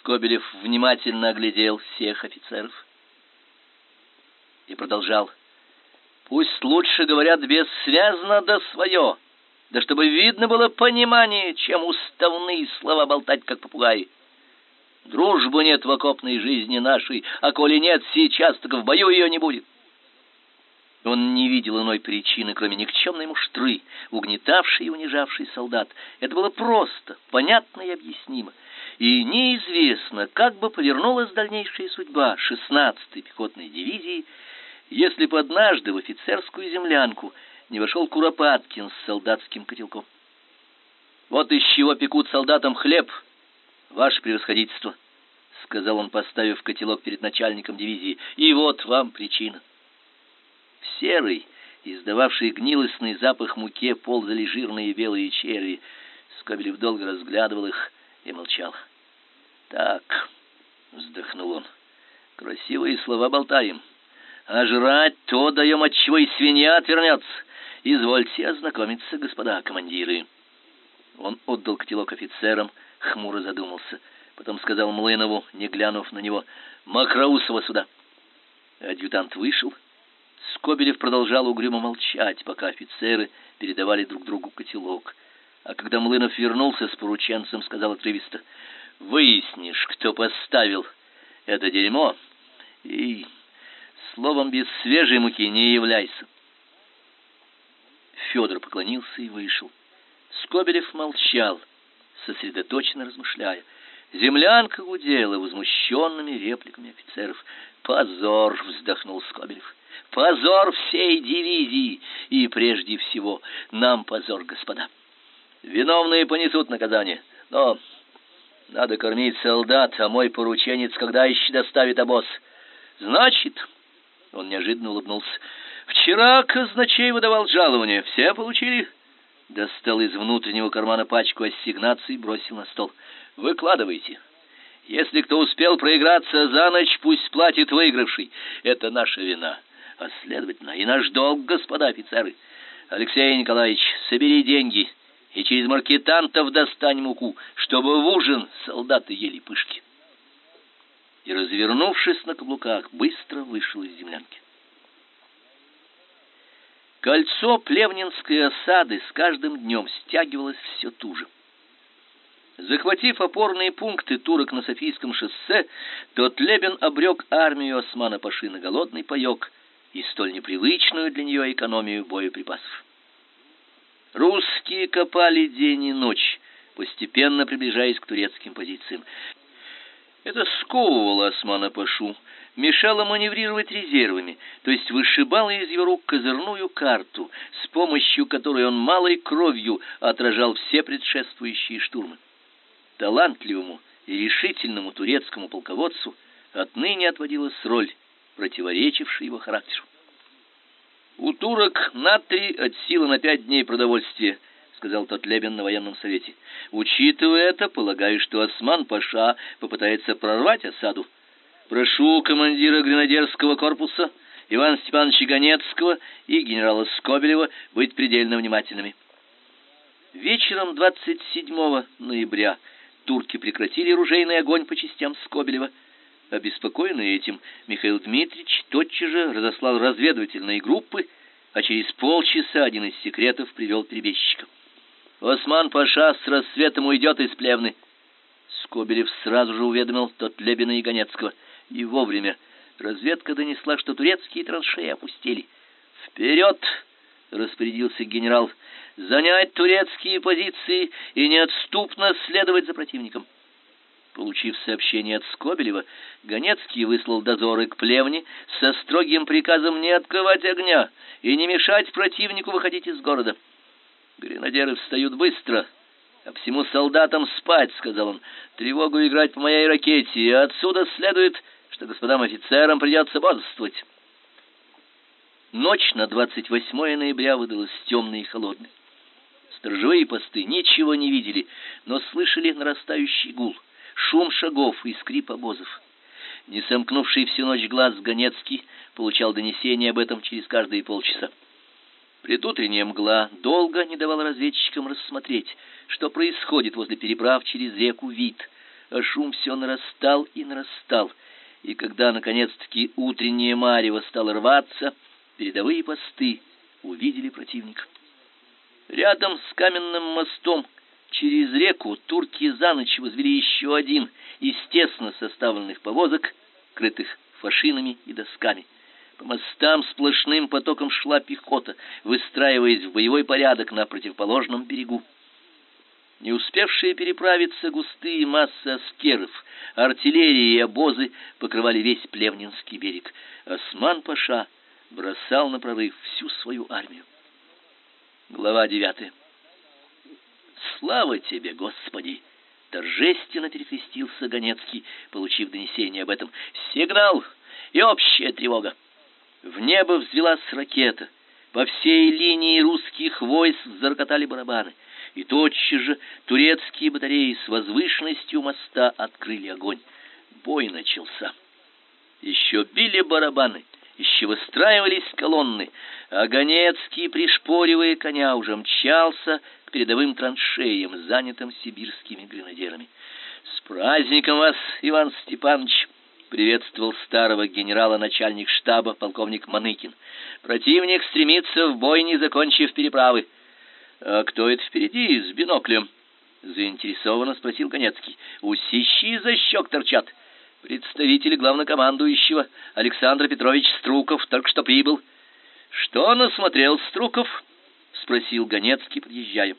Скобелев внимательно оглядел всех офицеров и продолжал. Пусть лучше говорят бессвязно да свое, да чтобы видно было понимание, чем уставные слова болтать, как попугаи. Дружбы нет в окопной жизни нашей, а коли нет сейчас, так в бою ее не будет. Он не видел иной причины, кроме никчемной муштры, угнетавшей и унижавшей солдат. Это было просто, понятно и объяснимо. И неизвестно, как бы повернулась дальнейшая судьба 16-й пехотной дивизии, если бы однажды в офицерскую землянку не вошел Куропаткин с солдатским котелком. Вот из чего пекут солдатам хлеб, ваше превосходительство, сказал он, поставив котелок перед начальником дивизии. И вот вам причина. В серый, издававший гнилостный запах муке, ползали жирные белые черви. Скобелев долго разглядывал их и молчал. Так, вздохнул он. Красивые слова болтаем. А жрать то даем, от чего и свинья отвернется. Извольте ознакомиться, господа командиры. Он отдал котелок офицерам, хмуро задумался. Потом сказал Млынову, не глянув на него, «Макроусова сюда». Адъютант вышел. Скобелев продолжал угрюмо молчать, пока офицеры передавали друг другу котелок. А когда Млынов вернулся с порученцем, сказал отрывисто, «Выяснишь, кто поставил это дерьмо, и словом без свежей муки не являйся». Федор поклонился и вышел. Скобелев молчал, сосредоточенно размышляя. Землянка гудела возмущенными репликами офицеров. «Позор!» — вздохнул Скобелев. «Позор всей дивизии! И прежде всего нам позор, господа! Виновные понесут наказание, но надо кормить солдат, а мой порученец когда еще доставит обоз? Значит...» Он неожиданно улыбнулся. «Вчера казначей выдавал жалование. Все получили?» Достал из внутреннего кармана пачку ассигнаций и бросил на стол. Выкладывайте. Если кто успел проиграться за ночь, пусть платит выигравший. Это наша вина. А следовательно, и наш долг, господа офицеры. Алексей Николаевич, собери деньги и через маркетантов достань муку, чтобы в ужин солдаты ели пышки. И, развернувшись на каблуках, быстро вышел из землянки. Кольцо Плевнинской осады с каждым днем стягивалось все туже. Захватив опорные пункты турок на Софийском шоссе, тот Лебен обрек армию Османа-Паши на голодный паёк и столь непривычную для нее экономию боеприпасов. Русские копали день и ночь, постепенно приближаясь к турецким позициям. Это сковывало Османа-Пашу, мешало маневрировать резервами, то есть вышибало из его рук козырную карту, с помощью которой он малой кровью отражал все предшествующие штурмы талантливому и решительному турецкому полководцу отныне отводилась роль, противоречившая его характеру. У турок на три от силы на пять дней продовольствия, сказал тот Лебен на военном совете. Учитывая это, полагаю, что Осман-паша попытается прорвать осаду. Прошу командира гренадерского корпуса Ивана Степановича Ганецкого и генерала Скобелева быть предельно внимательными. Вечером 27 ноября турки прекратили ружейный огонь по частям Скобелева. Обеспокоенный этим, Михаил Дмитриевич тотчас же разослал разведывательные группы, а через полчаса один из секретов привел перебежчиков. Осман-паша с рассветом уйдет из Плевны. Скобелев сразу же уведомил тот Лебина и Ганецкого. И вовремя разведка донесла, что турецкие траншеи опустили. «Вперед!» — распорядился генерал занять турецкие позиции и неотступно следовать за противником. Получив сообщение от Скобелева, Ганецкий выслал дозоры к плевне со строгим приказом не открывать огня и не мешать противнику выходить из города. Гренадеры встают быстро, а всему солдатам спать, сказал он. Тревогу играть по моей ракете, и отсюда следует, что господам офицерам придется бодрствовать. Ночь на 28 ноября выдалась темной и холодной. Сторожевые посты ничего не видели, но слышали нарастающий гул, шум шагов и скрип обозов. Не сомкнувший всю ночь глаз Ганецкий получал донесения об этом через каждые полчаса. Предутренняя мгла долго не давала разведчикам рассмотреть, что происходит возле переправ через реку Вит. а шум все нарастал и нарастал. И когда наконец-таки утреннее марево стало рваться, передовые посты увидели противника. Рядом с каменным мостом через реку турки за ночь возвели еще один из тесно составленных повозок, крытых фашинами и досками. По мостам сплошным потоком шла пехота, выстраиваясь в боевой порядок на противоположном берегу. Не успевшие переправиться густые массы аскеров, артиллерии и обозы покрывали весь Плевнинский берег. Осман-паша бросал на прорыв всю свою армию. Глава 9. Слава тебе, Господи, торжественно перекрестился Ганецкий, получив донесение об этом. Сигнал и общая тревога. В небо взвилась ракета. По всей линии русских войск зарокотали барабаны и тотчас же турецкие батареи с возвышенностью моста открыли огонь. Бой начался. Еще били барабаны, еще выстраивались колонны, а Ганецкий, пришпоривая коня, уже мчался передовым траншеям, занятым сибирскими гренадерами. «С праздником вас, Иван Степанович!» приветствовал старого генерала начальник штаба полковник Маныкин. Противник стремится в бой, не закончив переправы. А кто это впереди с биноклем? заинтересованно спросил Конецкий. Усищи за щек торчат. Представитель главнокомандующего Александр Петрович Струков только что прибыл. Что насмотрел Струков? Спросил Ганецкий, подъезжая.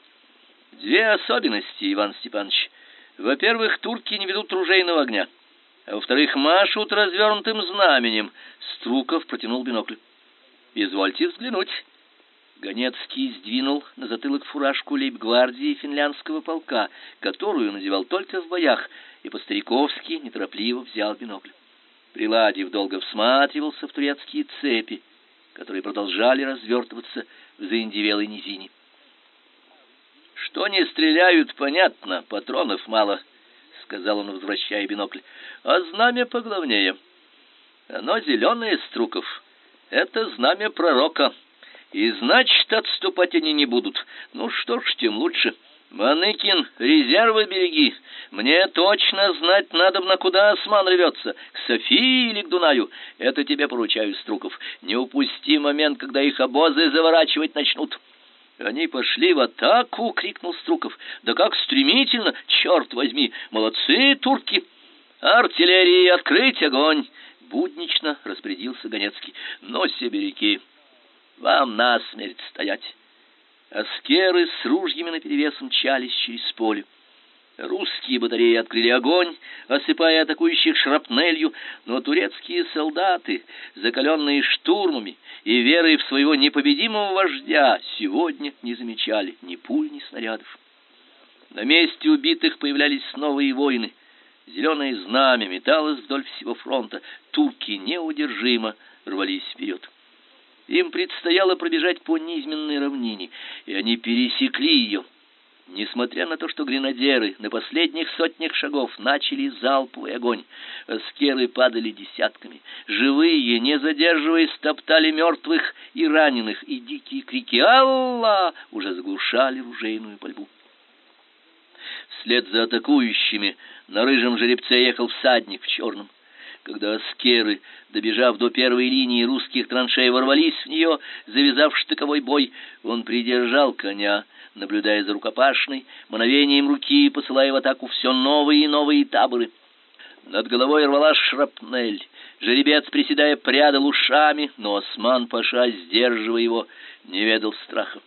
Две особенности, Иван Степанович. Во-первых, турки не ведут ружейного огня, а во-вторых, машут развернутым знаменем. Струков протянул бинокль. Извольте взглянуть. Ганецкий сдвинул на затылок фуражку лейб-гвардии финляндского полка, которую надевал только в боях, и по-стариковски неторопливо взял бинокль. Приладив долго всматривался в турецкие цепи, которые продолжали развертываться в заиндевелой низине. Что не стреляют, понятно, патронов мало, сказал он, возвращая бинокль. А знамя поглавнее. Оно зеленое, Струков. Это знамя пророка. И значит, отступать они не будут. Ну что ж, тем лучше. Маныкин, резервы береги. Мне точно знать надо, на куда осман рвется. К Софии или к Дунаю. Это тебе поручаю, Струков. Не упусти момент, когда их обозы заворачивать начнут. Они пошли в атаку, крикнул Струков. Да как стремительно, черт возьми. Молодцы турки. Артиллерии открыть огонь, буднично распорядился Ганецкий. Но сибиряки вам насмерть стоять. Аскеры с ружьями наперевес мчались через поле. Русские батареи открыли огонь, осыпая атакующих шрапнелью, но турецкие солдаты, закаленные штурмами и верой в своего непобедимого вождя, сегодня не замечали ни пуль, ни снарядов. На месте убитых появлялись новые воины. Зеленое знамя металось вдоль всего фронта. Турки неудержимо рвались вперед. Им предстояло пробежать по низменной равнине, и они пересекли ее. Несмотря на то, что гренадеры на последних сотнях шагов начали залповый огонь, аскеры падали десятками. Живые, не задерживаясь, топтали мертвых и раненых, и дикие крики «Алла!» уже заглушали ружейную пальбу. Вслед за атакующими на рыжем жеребце ехал всадник в черном. Когда аскеры, добежав до первой линии русских траншей, ворвались в нее, завязав штыковой бой, он придержал коня, наблюдая за рукопашной, мановением руки посылая в атаку все новые и новые таборы. Над головой рвалась шрапнель. Жеребец, приседая, прядал ушами, но Осман-паша, сдерживая его, не ведал страха.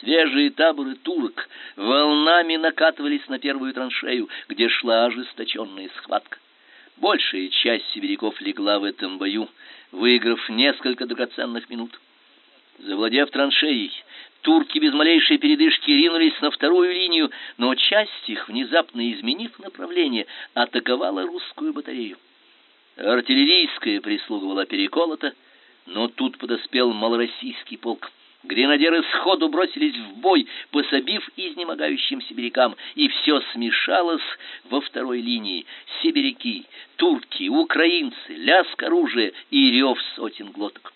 Свежие таборы турок волнами накатывались на первую траншею, где шла ожесточенная схватка. Большая часть сибиряков легла в этом бою, выиграв несколько драгоценных минут. Завладев траншеей, турки без малейшей передышки ринулись на вторую линию, но часть их, внезапно изменив направление, атаковала русскую батарею. Артиллерийская прислуга была переколота, но тут подоспел малороссийский полк. Гренадеры сходу бросились в бой, пособив изнемогающим сибирякам, и все смешалось во второй линии. Сибиряки, турки, украинцы, лязг оружия и рев сотен глоток.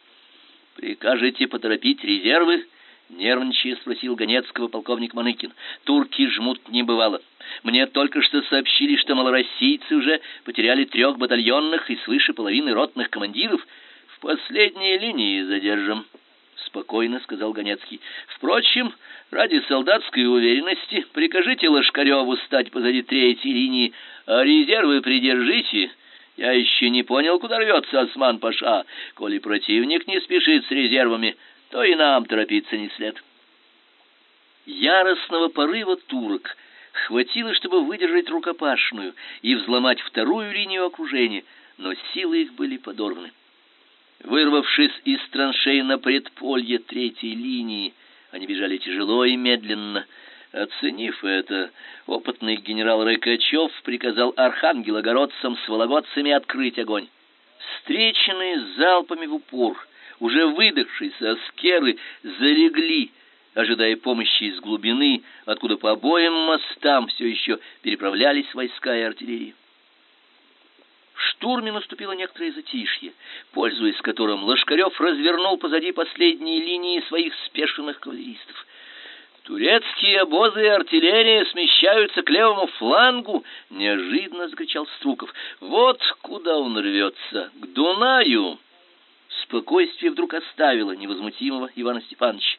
«Прикажете поторопить резервы?» Нервничая спросил Ганецкого полковник Маныкин. Турки жмут не бывало. Мне только что сообщили, что малороссийцы уже потеряли трех батальонных и свыше половины ротных командиров. В последней линии задержим, спокойно сказал Ганецкий. Впрочем, ради солдатской уверенности прикажите Лошкареву стать позади третьей линии, а резервы придержите. Я еще не понял, куда рвется Осман-паша. Коли противник не спешит с резервами, то и нам торопиться не след. Яростного порыва турок хватило, чтобы выдержать рукопашную и взломать вторую линию окружения, но силы их были подорваны. Вырвавшись из траншей на предполье третьей линии, они бежали тяжело и медленно. Оценив это, опытный генерал Рыкачев приказал архангелогородцам с вологодцами открыть огонь. Встреченные залпами в упор, уже выдохшиеся аскеры залегли, ожидая помощи из глубины, откуда по обоим мостам все еще переправлялись войска и артиллерия. В штурме наступило некоторое затишье, пользуясь которым Лошкарев развернул позади последней линии своих спешенных кавалеристов. Турецкие обозы и артиллерия смещаются к левому флангу, неожиданно закричал Струков. Вот куда он рвется, к Дунаю. Спокойствие вдруг оставило невозмутимого Ивана Степановича.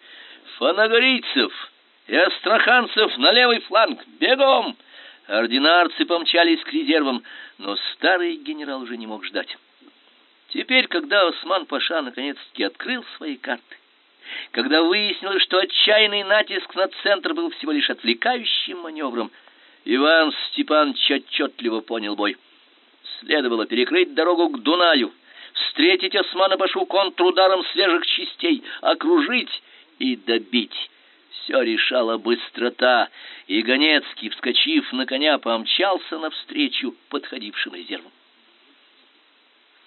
Фанагорийцев и астраханцев на левый фланг, бегом! Ординарцы помчались к резервам, но старый генерал уже не мог ждать. Теперь, когда Осман-паша наконец-таки открыл свои карты, когда выяснилось, что отчаянный натиск на центр был всего лишь отвлекающим маневром, Иван Степанович отчетливо понял бой. Следовало перекрыть дорогу к Дунаю, встретить Османа-пашу контрударом свежих частей, окружить и добить. Все решала быстрота, и Ганецкий, вскочив на коня, помчался навстречу подходившим резервам.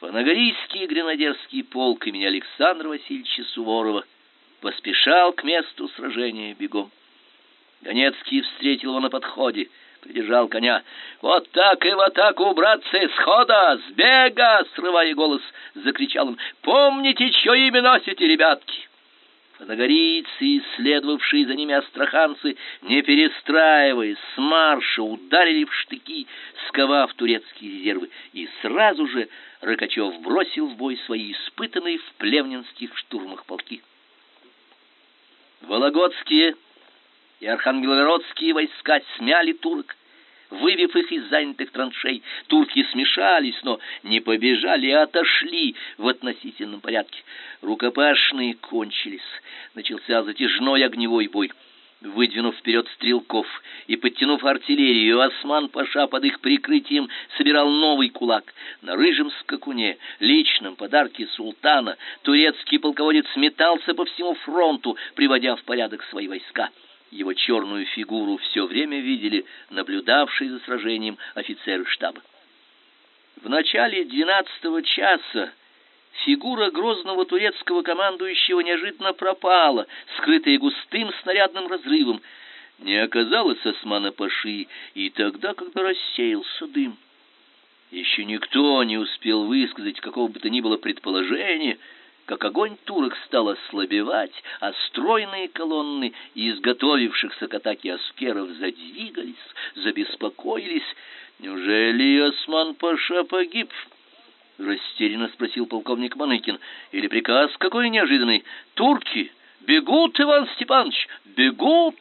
Фанагорийский гренадерский полк имени Александра Васильевича Суворова поспешал к месту сражения бегом. Ганецкий встретил его на подходе, придержал коня. «Вот так и в атаку, братцы, схода, с бега!» Срывая голос, закричал он. «Помните, что имя носите, ребятки!» Фанагорийцы и следовавшие за ними астраханцы, не перестраиваясь, с марша ударили в штыки, сковав турецкие резервы, и сразу же Рыкачев бросил в бой свои испытанные в плевнинских штурмах полки. Вологодские и архангелогородские войска смяли турок, выбив их из занятых траншей. Турки смешались, но не побежали, а отошли в относительном порядке. Рукопашные кончились. Начался затяжной огневой бой. Выдвинув вперед стрелков и подтянув артиллерию, Осман-паша под их прикрытием собирал новый кулак. На рыжем скакуне, личном подарке султана, турецкий полководец метался по всему фронту, приводя в порядок свои войска. Его черную фигуру все время видели наблюдавшие за сражением офицеры штаба. В начале двенадцатого часа фигура грозного турецкого командующего неожиданно пропала, скрытая густым снарядным разрывом. Не оказалось Османа-паши и тогда, когда рассеялся дым. Еще никто не успел высказать какого бы то ни было предположения, как огонь турок стал ослабевать, а стройные колонны изготовившихся к атаке аскеров задвигались, забеспокоились. Неужели Осман-паша погиб? растерянно спросил полковник Маныкин. Или приказ какой неожиданный? Турки бегут, Иван Степанович, бегут!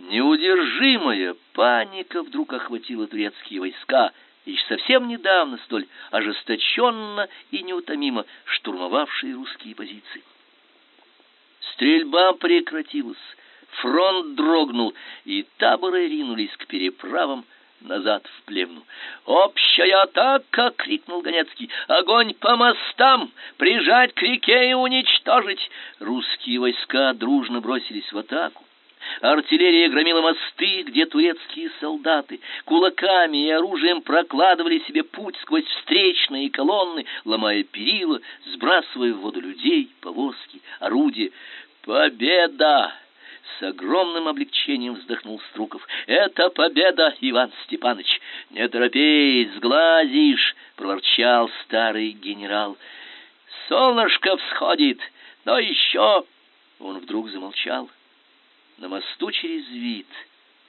Неудержимая паника вдруг охватила турецкие войска еще совсем недавно столь ожесточенно и неутомимо штурмовавшие русские позиции. Стрельба прекратилась, фронт дрогнул, и таборы ринулись к переправам назад в плевну. «Общая атака!» — крикнул Ганецкий. «Огонь по мостам! Прижать к реке и уничтожить!» Русские войска дружно бросились в атаку. Артиллерия громила мосты, где турецкие солдаты кулаками и оружием прокладывали себе путь сквозь встречные колонны, ломая перила, сбрасывая в воду людей, повозки, орудия. Победа! С огромным облегчением вздохнул Струков. Это победа, Иван Степанович. Не торопись, сглазишь, проворчал старый генерал. Солнышко всходит, но еще Он вдруг замолчал. На мосту через вид,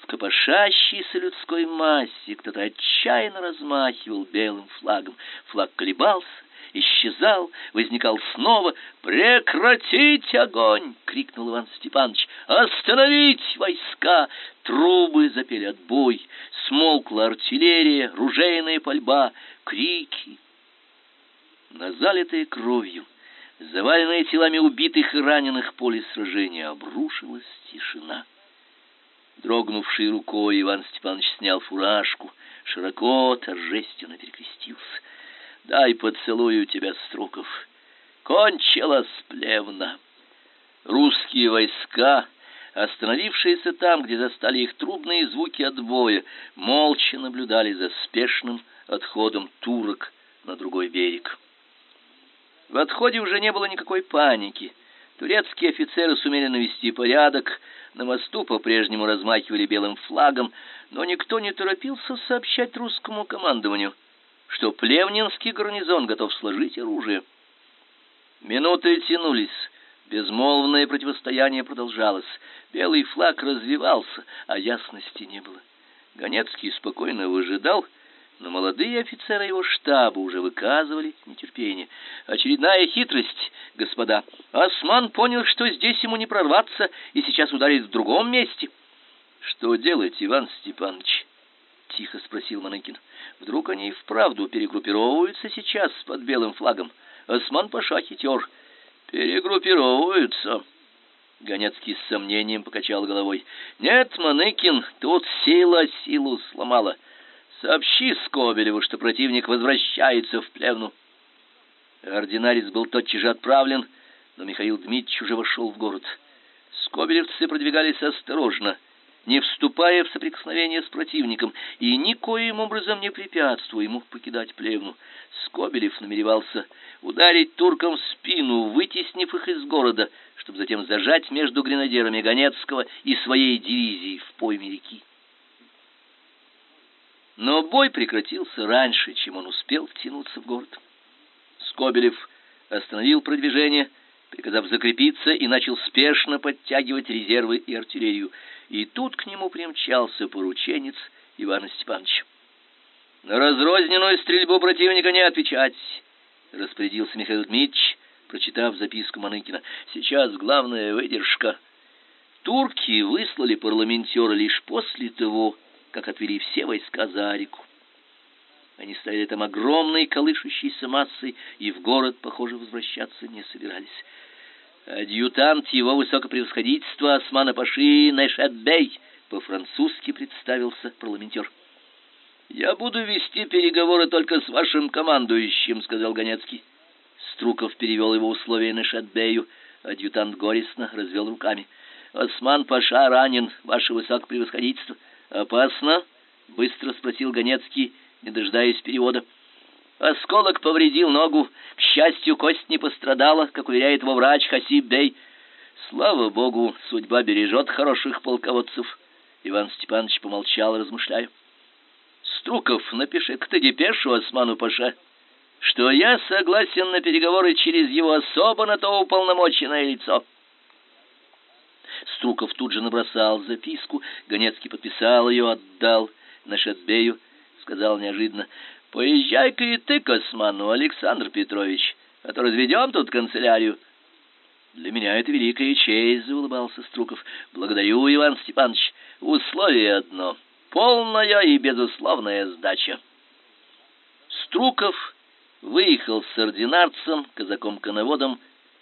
в копошащейся людской массе, кто-то отчаянно размахивал белым флагом. Флаг колебался, исчезал, возникал снова. «Прекратить огонь!» — крикнул Иван Степанович. «Остановить войска!» Трубы запели отбой, смолкла артиллерия, ружейная пальба, крики. На залитые кровью, заваленные телами убитых и раненых поле сражения, обрушилась тишина. Дрогнувшей рукой Иван Степанович снял фуражку, широко, торжественно перекрестился. Дай поцелую тебя, Струков. Кончилась плевна. Русские войска, остановившиеся там, где застали их трубные звуки отбоя, молча наблюдали за спешным отходом турок на другой берег. В отходе уже не было никакой паники. Турецкие офицеры сумели навести порядок, на мосту по-прежнему размахивали белым флагом, но никто не торопился сообщать русскому командованию, что Плевнинский гарнизон готов сложить оружие. Минуты тянулись, безмолвное противостояние продолжалось. Белый флаг развивался, а ясности не было. Ганецкий спокойно выжидал, но молодые офицеры его штаба уже выказывали нетерпение. Очередная хитрость, господа. Осман понял, что здесь ему не прорваться, и сейчас ударит в другом месте. Что делать, Иван Степанович? тихо спросил Маныкин. Вдруг они и вправду перегруппировываются сейчас под белым флагом? Осман Паша хитер. Перегруппировываются. Ганецкий с сомнением покачал головой. Нет, Маныкин, тут сила силу сломала. Сообщи Скобелеву, что противник возвращается в Плевну. Ординарец был тотчас же отправлен, но Михаил Дмитриевич уже вошел в город. Скобелевцы продвигались осторожно, не вступая в соприкосновение с противником и никоим образом не препятствуя ему покидать плевну. Скобелев намеревался ударить туркам в спину, вытеснив их из города, чтобы затем зажать между гренадерами Ганецкого и своей дивизией в пойме реки. Но бой прекратился раньше, чем он успел втянуться в город. Скобелев остановил продвижение, приказав закрепиться и начал спешно подтягивать резервы и артиллерию и тут к нему примчался порученец Ивана Степановича. На разрозненную стрельбу противника не отвечать, распорядился Михаил Дмитрич, прочитав записку Маныкина. Сейчас главная выдержка. Турки выслали парламентера лишь после того, как отвели все войска за реку. Они стояли там огромной колышущейся массой и в город, похоже, возвращаться не собирались. Адъютант его высокопревосходительства Османа Паши Нэшетбей по-французски представился парламентер. Я буду вести переговоры только с вашим командующим, сказал Ганецкий. Струков перевел его условия Нэшетбею. Адъютант горестно развел руками. Осман Паша ранен, ваше высокопревосходительство. Опасно? быстро спросил Ганецкий, не дожидаясь перевода. Осколок повредил ногу. К счастью, кость не пострадала, как уверяет его врач Хасиб Бей. Слава богу, судьба бережет хороших полководцев. Иван Степанович помолчал, размышляя. Струков, напиши-ка ты депешу Осману Паше, что я согласен на переговоры через его особо на то уполномоченное лицо. Струков тут же набросал записку, Ганецкий подписал ее, отдал Нашатбею, сказал неожиданно: Поезжай-ка и ты к Осману, Александр Петрович, а то разведем тут канцелярию. Для меня это великая честь, заулыбался Струков. Благодарю, Иван Степанович. Условие одно полная и безусловная сдача. Струков выехал с ординарцем, казаком-коноводом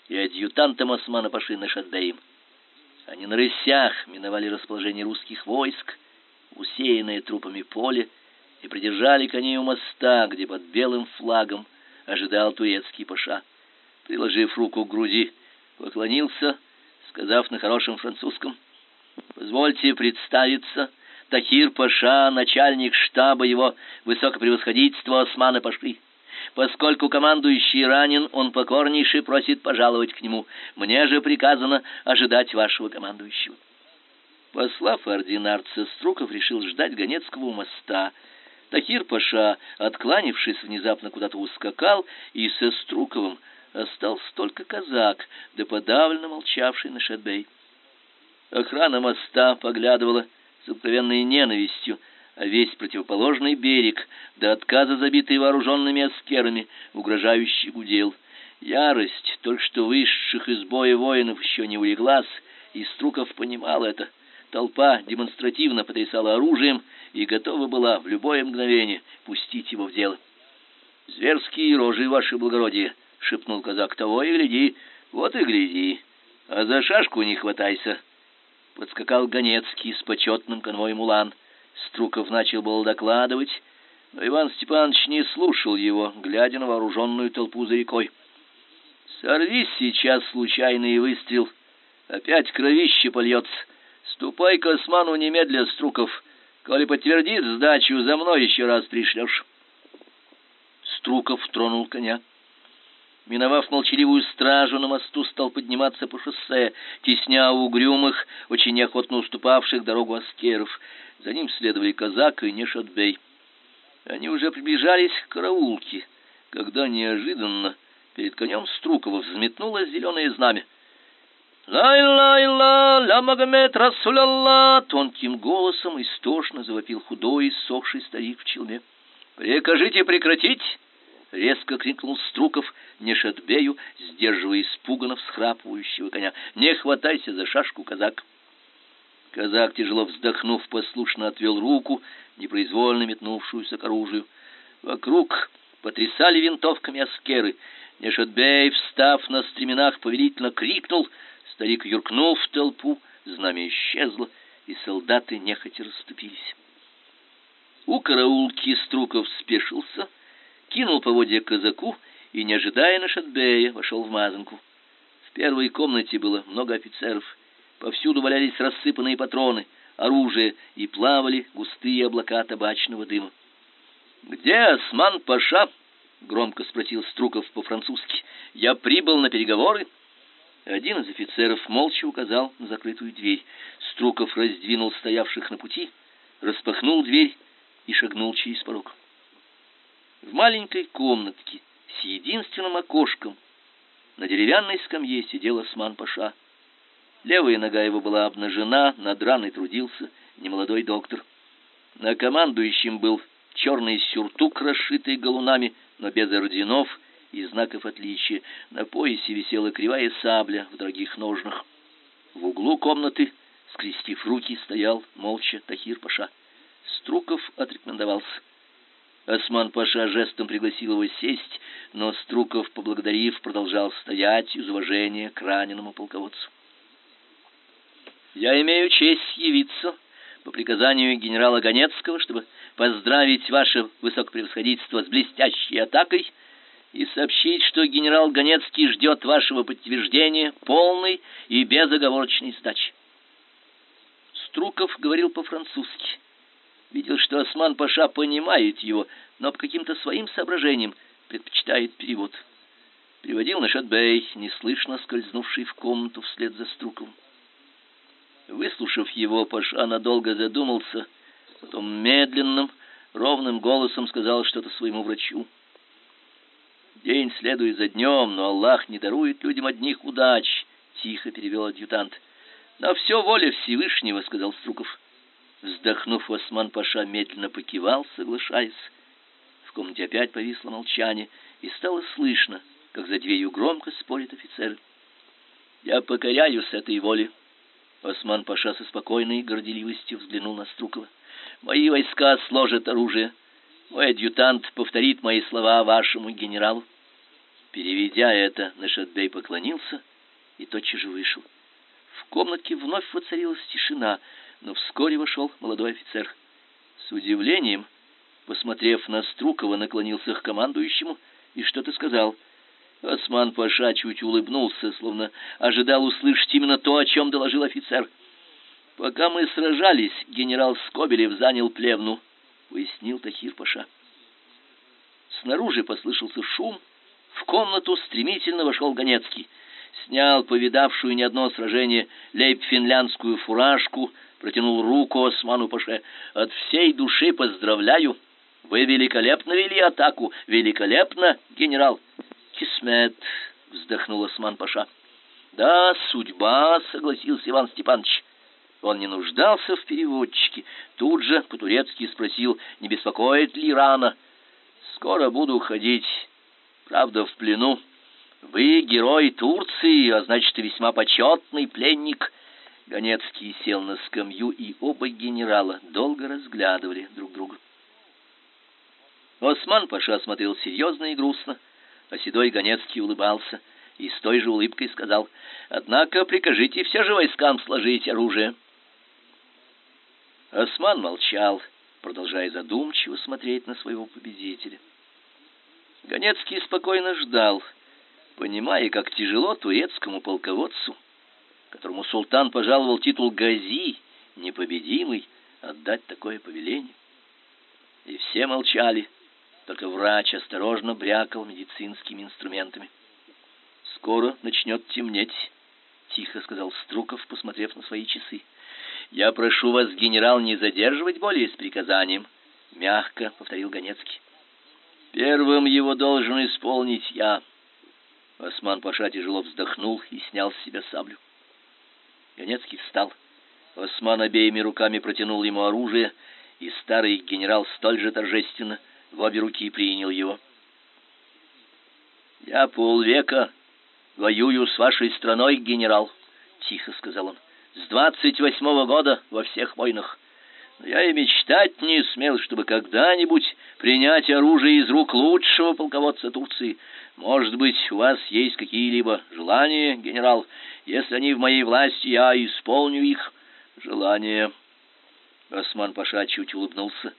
и адъютантом Османа Паши Нашадбеем. Они на рысях миновали расположение русских войск, усеянное трупами поле, и придержали коней у моста, где под белым флагом ожидал турецкий паша. Приложив руку к груди, поклонился, сказав на хорошем французском: "Позвольте представиться, Тахир Паша, начальник штаба его высокопревосходительства Османа Паши. Поскольку командующий ранен, он покорнейше просит пожаловать к нему. Мне же приказано ожидать вашего командующего". Послав ординарца, Струков решил ждать Ганецкого у моста. Тахир Паша, откланившись внезапно куда-то ускакал, и со Струковым остался только казак, да подавленно молчавший на Шатбей. Охрана моста поглядывала с откровенной ненавистью, весь противоположный берег, до отказа забитый вооруженными аскерами, угрожающий гудел. Ярость только что вышедших из боя воинов еще не улеглась, и Струков понимал это. Толпа демонстративно потрясала оружием и готова была в любое мгновение пустить его в дело. «Зверские рожи, ваше благородие!» — шепнул казак. «Того и гляди, вот и гляди, а за шашку не хватайся!» Подскакал Ганецкий с почетным конвоем улан. Струков начал было докладывать, но Иван Степанович не слушал его, глядя на вооруженную толпу за рекой. «Сорвись сейчас случайный выстрел, опять кровище польется. Ступай к осману немедля, Струков, коли подтвердит сдачу, за мной еще раз пришлешь». Струков тронул коня. Миновав молчаливую стражу, на мосту стал подниматься по шоссе, тесня угрюмых, очень неохотно уступавших дорогу аскеров. За ним следовали казак и Нешатбей. Они уже приближались к караулке, когда неожиданно перед конем Струкова взметнулось зеленое знамя. «Ла-ла-ла, ла Магомед Расулялла!» Тонким голосом истошно завопил худой сохший старик в челме. «Прикажите прекратить!» — резко крикнул Струков Нешатбею, сдерживая испуганно всхрапывающего коня. «Не хватайся за шашку, казак!» Казак, тяжело вздохнув, послушно отвел руку, непроизвольно метнувшуюся к оружию. Вокруг потрясали винтовками аскеры. Нешатбей, встав на стременах, повелительно крикнул. Старик юркнул в толпу, знамя исчезло, и солдаты нехотя расступились. У караулки Струков спешился — кинул поводья казаку и, не ожидая Нашатбея, вошел в мазанку. В первой комнате было много офицеров. Повсюду валялись рассыпанные патроны, оружие и плавали густые облака табачного дыма. «Где Осман-паша?» — громко спросил Струков по-французски. «Я прибыл на переговоры». Один из офицеров молча указал на закрытую дверь. Струков раздвинул стоявших на пути, распахнул дверь и шагнул через порог. В маленькой комнатке с единственным окошком на деревянной скамье сидел Осман-паша. Левая нога его была обнажена, над раной трудился немолодой доктор. На командующем был черный сюртук, расшитый галунами, но без орденов и знаков отличия. На поясе висела кривая сабля в дорогих ножнах. В углу комнаты, скрестив руки, стоял молча Тахир-паша. Струков отрекомендовался. Осман-паша жестом пригласил его сесть, но Струков, поблагодарив, продолжал стоять из уважения к раненому полководцу. «Я имею честь явиться по приказанию генерала Ганецкого, чтобы поздравить ваше высокопревосходительство с блестящей атакой и сообщить, что генерал Ганецкий ждет вашего подтверждения полной и безоговорочной сдачи». Струков говорил по-французски видел, что Осман-паша понимает его, но по каким-то своим соображениям предпочитает перевод. Приводил на Шатбей, неслышно скользнувший в комнату вслед за Струковым. Выслушав его, Паша надолго задумался, потом медленным, ровным голосом сказал что-то своему врачу. День следует за днем, но Аллах не дарует людям одних удач, тихо перевел адъютант. На все воля Всевышнего, сказал Струков. Вздохнув, Осман-паша медленно покивал, соглашаясь. В комнате опять повисло молчание, и стало слышно, как за дверью громко спорят офицеры. «Я покоряюсь этой воле», — Осман-паша со спокойной горделивостью взглянул на Струкова. «Мои войска сложат оружие. Мой адъютант повторит мои слова вашему генералу». Переведя это, Нашатбей поклонился и тотчас же вышел. В комнатке вновь воцарилась тишина — но вскоре вошел молодой офицер. С удивлением, посмотрев на Струкова, наклонился к командующему и что-то сказал. Осман Паша чуть улыбнулся, словно ожидал услышать именно то, о чем доложил офицер. Пока мы сражались, генерал Скобелев занял плевну, пояснил Тахир Паша. Снаружи послышался шум. В комнату стремительно вошел Ганецкий. Снял повидавшую не одно сражение лейб-финляндскую фуражку, протянул руку Осману Паше. От всей души поздравляю. Вы великолепно вели атаку, великолепно, генерал. Кисмет, вздохнул Осман-паша. Да, судьба, согласился Иван Степанович. Он не нуждался в переводчике. Тут же по-турецки спросил, не беспокоит ли рана. Скоро буду ходить, правда, в плену. Вы герой Турции, а значит, весьма почетный пленник. Ганецкий сел на скамью, и оба генерала долго разглядывали друг друга. Осман Паша смотрел серьезно и грустно, а седой Ганецкий улыбался и с той же улыбкой сказал: "Однако прикажите все же войскам сложить оружие". Осман молчал, продолжая задумчиво смотреть на своего победителя. Ганецкий спокойно ждал, понимая, как тяжело турецкому полководцу, которому султан пожаловал титул гази, непобедимый, отдать такое повеление. И все молчали, только врач осторожно брякал медицинскими инструментами. Скоро начнет темнеть, тихо сказал Струков, посмотрев на свои часы. Я прошу вас, генерал, не задерживать более с приказанием, мягко повторил Ганецкий. Первым его должен исполнить я. Осман Паша тяжело вздохнул и снял с себя саблю. Ганецкий встал. Осман обеими руками протянул ему оружие, и старый генерал столь же торжественно в обе руки принял его. Я полвека воюю с вашей страной, генерал, тихо сказал он. С двадцать восьмого года во всех войнах. Я и мечтать не смел, чтобы когда-нибудь принять оружие из рук лучшего полководца Турции. Может быть, у вас есть какие-либо желания, генерал? Если они в моей власти, я исполню их желания. Осман Паша чуть улыбнулся.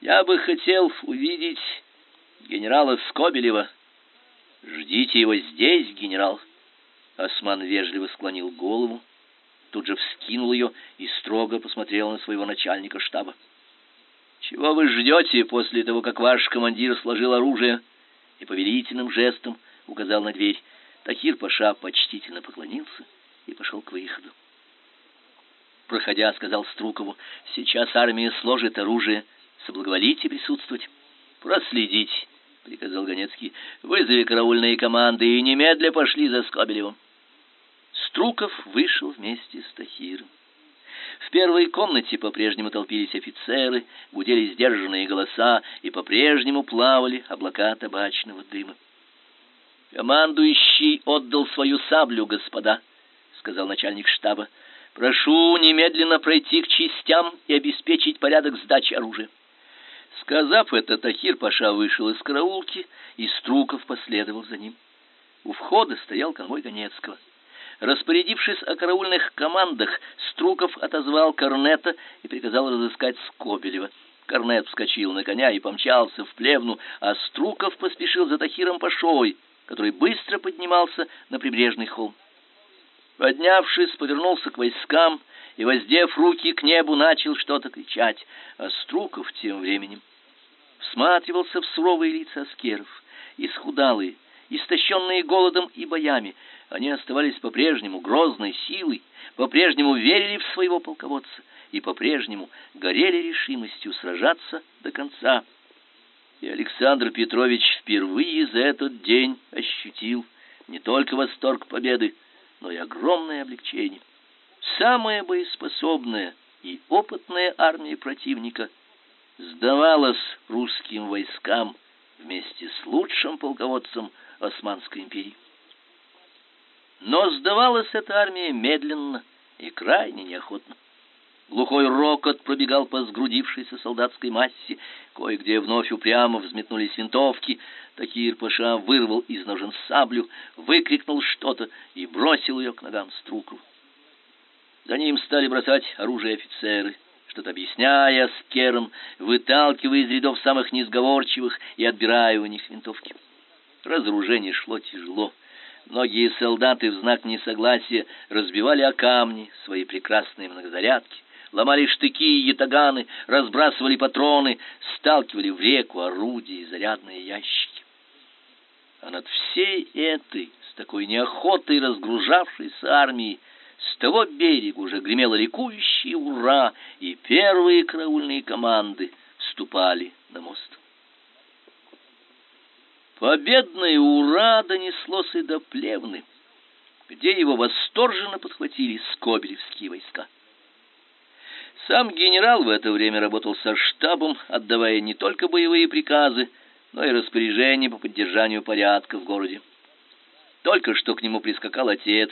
Я бы хотел увидеть генерала Скобелева. Ждите его здесь, генерал. Осман вежливо склонил голову, тут же вскинул ее и строго посмотрел на своего начальника штаба. Чего вы ждете после того, как ваш командир сложил оружие и повелительным жестом указал на дверь? Тахир Паша почтительно поклонился и пошел к выходу. Проходя, сказал Струкову: "Сейчас армия сложит оружие, соблаговолите присутствовать. Проследить, приказал Ганецкий. Вызови караульные команды и немедля пошли за Скобелевым. Струков вышел вместе с Тахиром. В первой комнате по-прежнему толпились офицеры, гудели сдержанные голоса и по-прежнему плавали облака табачного дыма. Командующий отдал свою саблю, господа, сказал начальник штаба. Прошу немедленно пройти к частям и обеспечить порядок сдачи оружия. Сказав это, Тахир Паша вышел из караулки, и Струков последовал за ним. У входа стоял конвой Ганецкого. Распорядившись о караульных командах, Струков отозвал Корнета и приказал разыскать Скобелева. Корнет вскочил на коня и помчался в плевну, а Струков поспешил за Тахиром Пашой, который быстро поднимался на прибрежный холм. Поднявшись, повернулся к войскам и, воздев руки к небу, начал что-то кричать, а Струков тем временем всматривался в суровые лица аскеров, исхудалые, истощенные голодом и боями. Они оставались по-прежнему грозной силой, по-прежнему верили в своего полководца и по-прежнему горели решимостью сражаться до конца. И Александр Петрович впервые за этот день ощутил не только восторг победы, но и огромное облегчение. Самая боеспособная и опытная армия противника сдавалась русским войскам вместе с лучшим полководцем Османской империи. Но сдавалась эта армия медленно и крайне неохотно. Глухой рокот пробегал по сгрудившейся солдатской массе, кое-где вновь упрямо взметнулись винтовки. Такир Паша вырвал из ножен саблю, выкрикнул что-то и бросил ее к ногам Струкова. За ним стали бросать оружие офицеры, что-то объясняя с кером, выталкивая из рядов самых несговорчивых и отбирая у них винтовки. Разоружение шло тяжело. Многие солдаты в знак несогласия разбивали о камни свои прекрасные многозарядки ломали штыки и ятаганы, разбрасывали патроны, сталкивали в реку орудия и зарядные ящики. А над всей этой, с такой неохотой разгружавшейся армией, с того берега уже гремело ликующее ура, и первые караульные команды вступали на мост. Победное ура донеслось и до Плевны, где его восторженно подхватили скобелевские войска. Сам генерал в это время работал со штабом, отдавая не только боевые приказы, но и распоряжения по поддержанию порядка в городе. Только что к нему прискакал отец,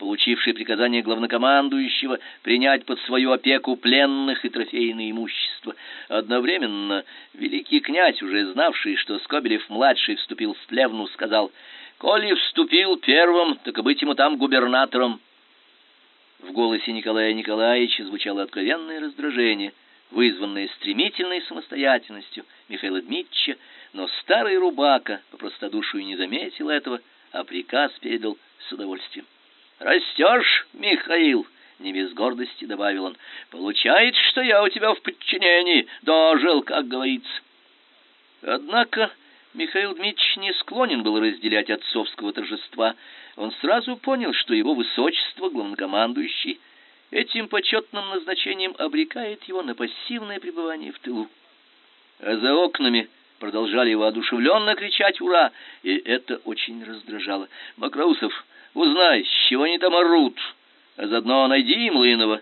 получивший приказание главнокомандующего принять под свою опеку пленных и трофейное имущество. Одновременно великий князь, уже знавший, что Скобелев-младший вступил в Плевну, сказал, «Коли вступил первым, так и быть ему там губернатором». В голосе Николая Николаевича звучало откровенное раздражение, вызванное стремительной самостоятельностью Михаила Дмитрича, но старый рубака по простодушию не заметил этого, а приказ передал с удовольствием. Растешь, Михаил, не без гордости добавил он. Получается, что я у тебя в подчинении, дожил, как говорится. Однако Михаил Дмитрич не склонен был разделять отцовского торжества. Он сразу понял, что его высочество, главнокомандующий, этим почетным назначением обрекает его на пассивное пребывание в тылу. А за окнами продолжали воодушевленно кричать «Ура!», и это очень раздражало. Макроусов Узнай, с чего они там орут, а заодно найди им Лынова.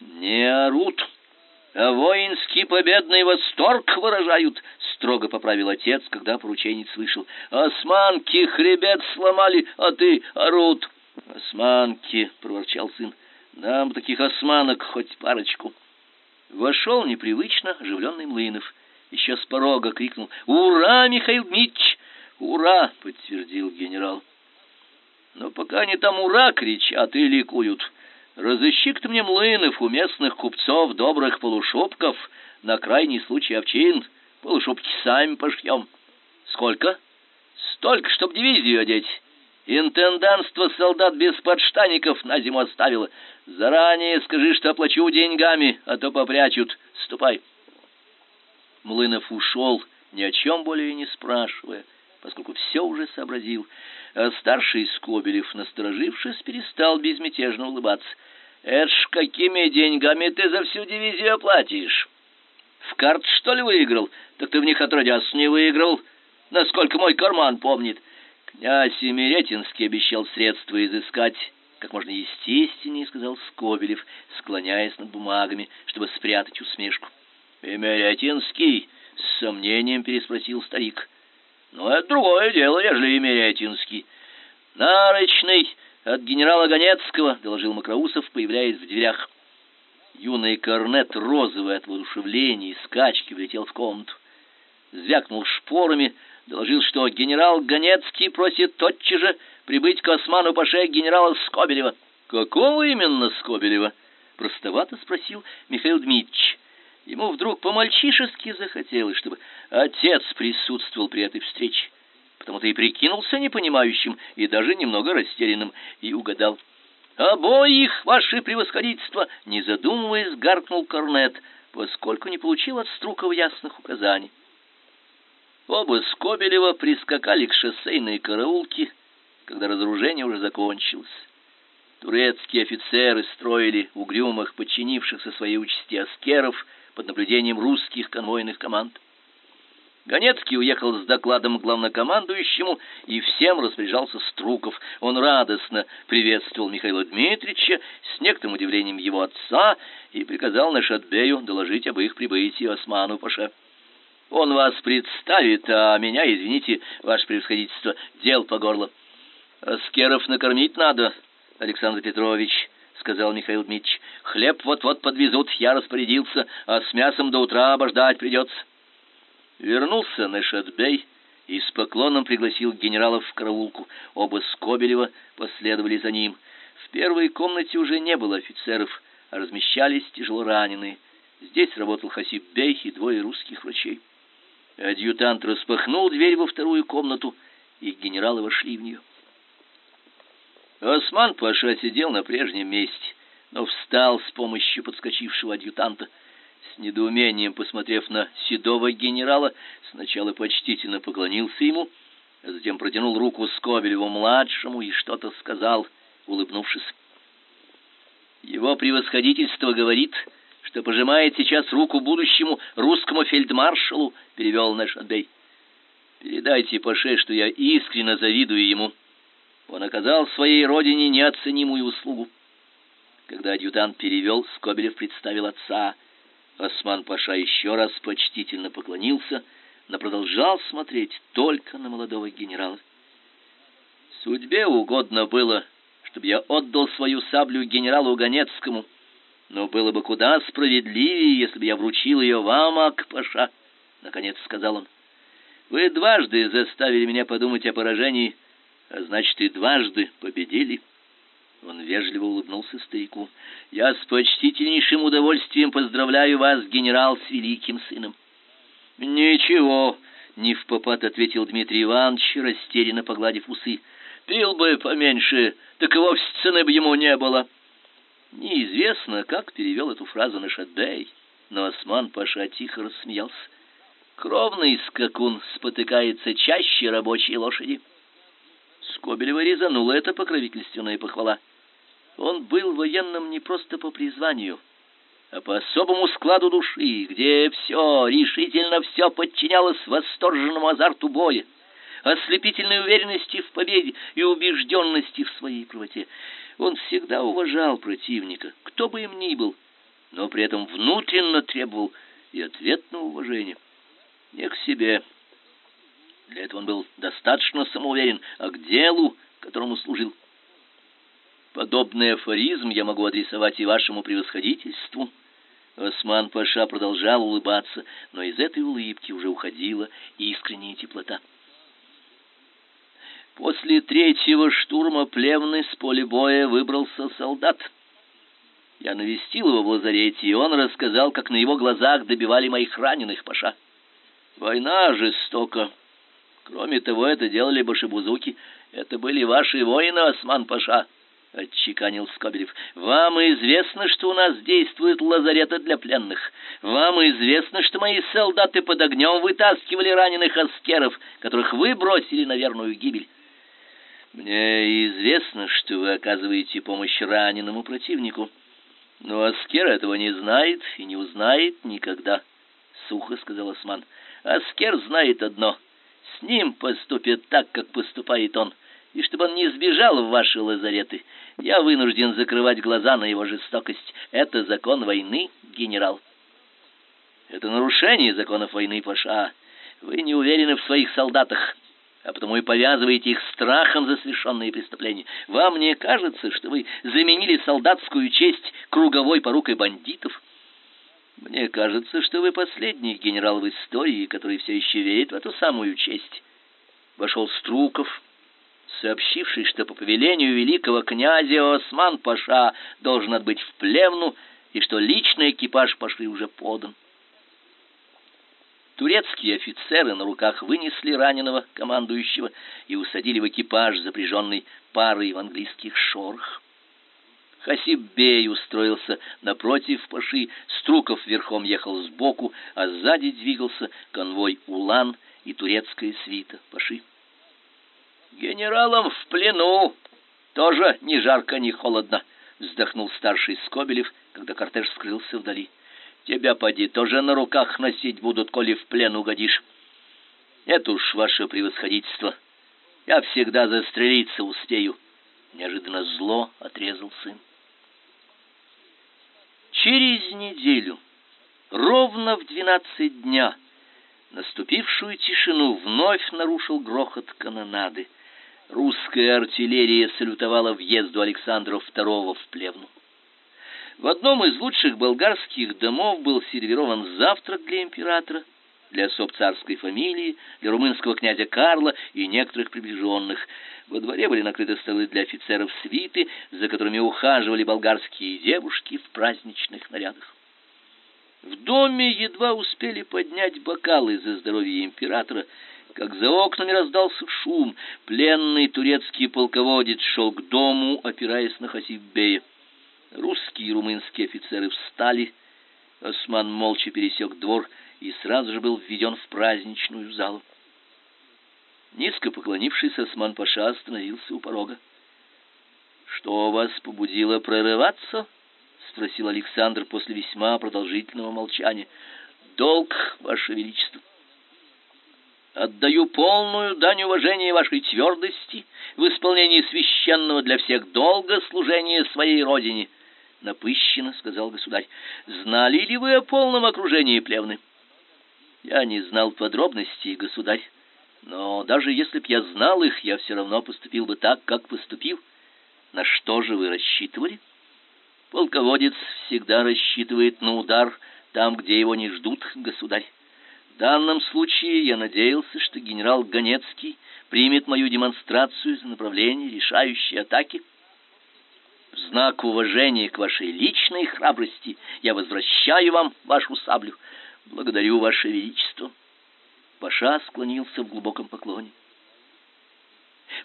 Не орут, а воинский победный восторг выражают, строго поправил отец, когда порученец вышел. Османки хребет сломали, а ты орут. Османки, проворчал сын. Нам таких османок хоть парочку. Вошел непривычно оживленный Млынов. Еще с порога крикнул: "Ура, Михаил Дмитрич! Ура!" подтвердил генерал. Но пока они там ура кричат и ликуют, разыщи-ка ты мне млынов у местных купцов добрых полушубков, на крайний случай овчин, полушубки сами пошьем. Сколько? Столько, чтоб дивизию одеть. Интендантство солдат без подштаников на зиму оставило. Заранее скажи, что оплачу деньгами, а то попрячут. Ступай. Млынов ушел, ни о чем более не спрашивая поскольку все уже сообразил. А старший Скобелев, насторожившись, перестал безмятежно улыбаться. «Это ж какими деньгами ты за всю дивизию оплатишь? В карт, что ли, выиграл? Так ты в них отродясь не выиграл, насколько мой карман помнит. Князь Емеретинский обещал средства изыскать». Как можно естественнее, сказал Скобелев, склоняясь над бумагами, чтобы спрятать усмешку. «Емеретинский?» — с сомнением переспросил старик. Но это другое дело, ежели Меретинский. Нарочный от генерала Ганецкого, доложил Макроусов, появляясь в дверях. Юный корнет, розовый от воодушевления и скачки, влетел в комнату. Звякнул шпорами, доложил, что генерал Ганецкий просит тотчас же прибыть к осману паше генерала Скобелева. «Какого именно Скобелева?» — простовато спросил Михаил Дмитрич. Ему вдруг по-мальчишески захотелось, чтобы отец присутствовал при этой встрече. Потому-то и прикинулся непонимающим и даже немного растерянным и угадал. «Обоих, ваше превосходительство!» Не задумываясь, гаркнул Корнет, поскольку не получил от Струкова ясных указаний. Оба Скобелева прискакали к шоссейной караулке, когда разоружение уже закончилось. Турецкие офицеры строили угрюмых, подчинившихся своей участи аскеров, под наблюдением русских конвойных команд. Ганецкий уехал с докладом главнокомандующему, и всем распоряжался Струков. Он радостно приветствовал Михаила Дмитриевича с некоторым удивлением его отца и приказал Нашатбею доложить об их прибытии Осману Паше. Он вас представит, а меня, извините, ваше превосходительство, дел по горло. Аскеров накормить надо, Александр Петрович, сказал Михаил Дмитрич. Хлеб вот-вот подвезут, я распорядился, а с мясом до утра обождать придется. Вернулся Нэшатбей и с поклоном пригласил генералов в караулку. Оба Скобелева последовали за ним. В первой комнате уже не было офицеров, а размещались тяжело раненые. Здесь работал Хасиб Бей и двое русских врачей. Адъютант распахнул дверь во вторую комнату, и генералы вошли в нее. Осман Паша сидел на прежнем месте, но встал с помощью подскочившего адъютанта. С недоумением посмотрев на седого генерала, сначала почтительно поклонился ему, а затем протянул руку Скобелеву-младшему и что-то сказал, улыбнувшись. Его превосходительство говорит, что пожимает сейчас руку будущему русскому фельдмаршалу, перевел наш Адей. Передай Передайте Паше, что я искренне завидую ему. Он оказал своей родине неоценимую услугу. Когда адъютант перевел, Скобелев представил отца. Осман Паша еще раз почтительно поклонился, но продолжал смотреть только на молодого генерала. Судьбе угодно было, чтобы я отдал свою саблю генералу Ганецкому, но было бы куда справедливее, если бы я вручил ее вам, Ак-Паша, — наконец сказал он. Вы дважды заставили меня подумать о поражении, а значит, и дважды победили. Он вежливо улыбнулся старику. Я с почтительнейшим удовольствием поздравляю вас, генерал, с великим сыном. Ничего, не в попад ответил Дмитрий Иванович, растерянно погладив усы. Пил бы поменьше, так и вовсе цены бы ему не было. Неизвестно, как перевел эту фразу на Шадей, но Осман Паша тихо рассмеялся. Кровный скакун спотыкается чаще рабочей лошади. Скобелева резанула эта покровительственная похвала. Он был военным не просто по призванию, а по особому складу души, где все, решительно все подчинялось восторженному азарту боя, ослепительной уверенности в победе и убежденности в своей правоте. Он всегда уважал противника, кто бы им ни был, но при этом внутренне требовал и ответного уважения не к себе. Для этого он был достаточно самоуверен, а к делу, которому служил. Подобный афоризм я могу адресовать и вашему превосходительству. Осман Паша продолжал улыбаться, но из этой улыбки уже уходила искренняя теплота. После третьего штурма Плевны с поля боя выбрался солдат. Я навестил его в лазарете, и он рассказал, как на его глазах добивали моих раненых, Паша. Война жестока. Кроме того, это делали башибузуки. Это были ваши воины, Осман-паша, — отчеканил Скобелев. Вам известно, что у нас действуют лазареты для пленных. Вам известно, что мои солдаты под огнем вытаскивали раненых аскеров, которых вы бросили на верную гибель. Мне известно, что вы оказываете помощь раненому противнику. Но аскер этого не знает и не узнает никогда, — сухо сказал Осман. — Аскер знает одно: с ним поступят так, как поступает он. И чтобы он не сбежал в ваши лазареты, я вынужден закрывать глаза на его жестокость. Это закон войны, генерал. Это нарушение законов войны, Паша. Вы не уверены в своих солдатах, а потому и повязываете их страхом за совершенные преступления. Вам не кажется, что вы заменили солдатскую честь круговой порукой бандитов? Мне кажется, что вы последний генерал в истории, который все еще верит в эту самую честь. Вошел Струков, сообщивший, что по повелению великого князя Осман Паша должен отбыть в Плевну и что личный экипаж Паши уже подан. Турецкие офицеры на руках вынесли раненого командующего и усадили в экипаж, запряженный парой в английских шорах. Хасиб-бей устроился напротив Паши, Струков верхом ехал сбоку, а сзади двигался конвой Улан и турецкая свита Паши. «Генералам в плену! Тоже ни жарко, ни холодно!» — вздохнул старший Скобелев, когда кортеж скрылся вдали. «Тебя, поди, тоже на руках носить будут, коли в плен угодишь. Это уж ваше превосходительство. Я всегда застрелиться успею». Неожиданно зло отрезал сын. Через неделю, ровно в двенадцать дня, наступившую тишину вновь нарушил грохот канонады. Русская артиллерия салютовала въезду Александра II в Плевну. В одном из лучших болгарских домов был сервирован завтрак для императора, для особ царской фамилии, для румынского князя Карла и некоторых приближенных. Во дворе были накрыты столы для офицеров свиты, за которыми ухаживали болгарские девушки в праздничных нарядах. В доме едва успели поднять бокалы за здоровье императора, как за окнами раздался шум. Пленный турецкий полководец шел к дому, опираясь на Хасиббея. Русские и румынские офицеры встали. Осман молча пересек двор и сразу же был введен в праздничную залу. Низко поклонившись, Осман Паша остановился у порога. «Что вас побудило прорываться?» — спросил Александр после весьма продолжительного молчания. «Долг, Ваше Величество». Отдаю полную дань уважения вашей твердости в исполнении священного для всех долга служения своей родине, напыщенно сказал государь. Знали ли вы о полном окружении плевны? Я не знал подробностей, государь, но даже если б я знал их, я все равно поступил бы так, как поступил. На что же вы рассчитывали? Полководец всегда рассчитывает на удар там, где его не ждут, государь. В данном случае я надеялся, что генерал Ганецкий примет мою демонстрацию за направление решающей атаки. В знак уважения к вашей личной храбрости я возвращаю вам вашу саблю. Благодарю ваше величество. Паша склонился в глубоком поклоне.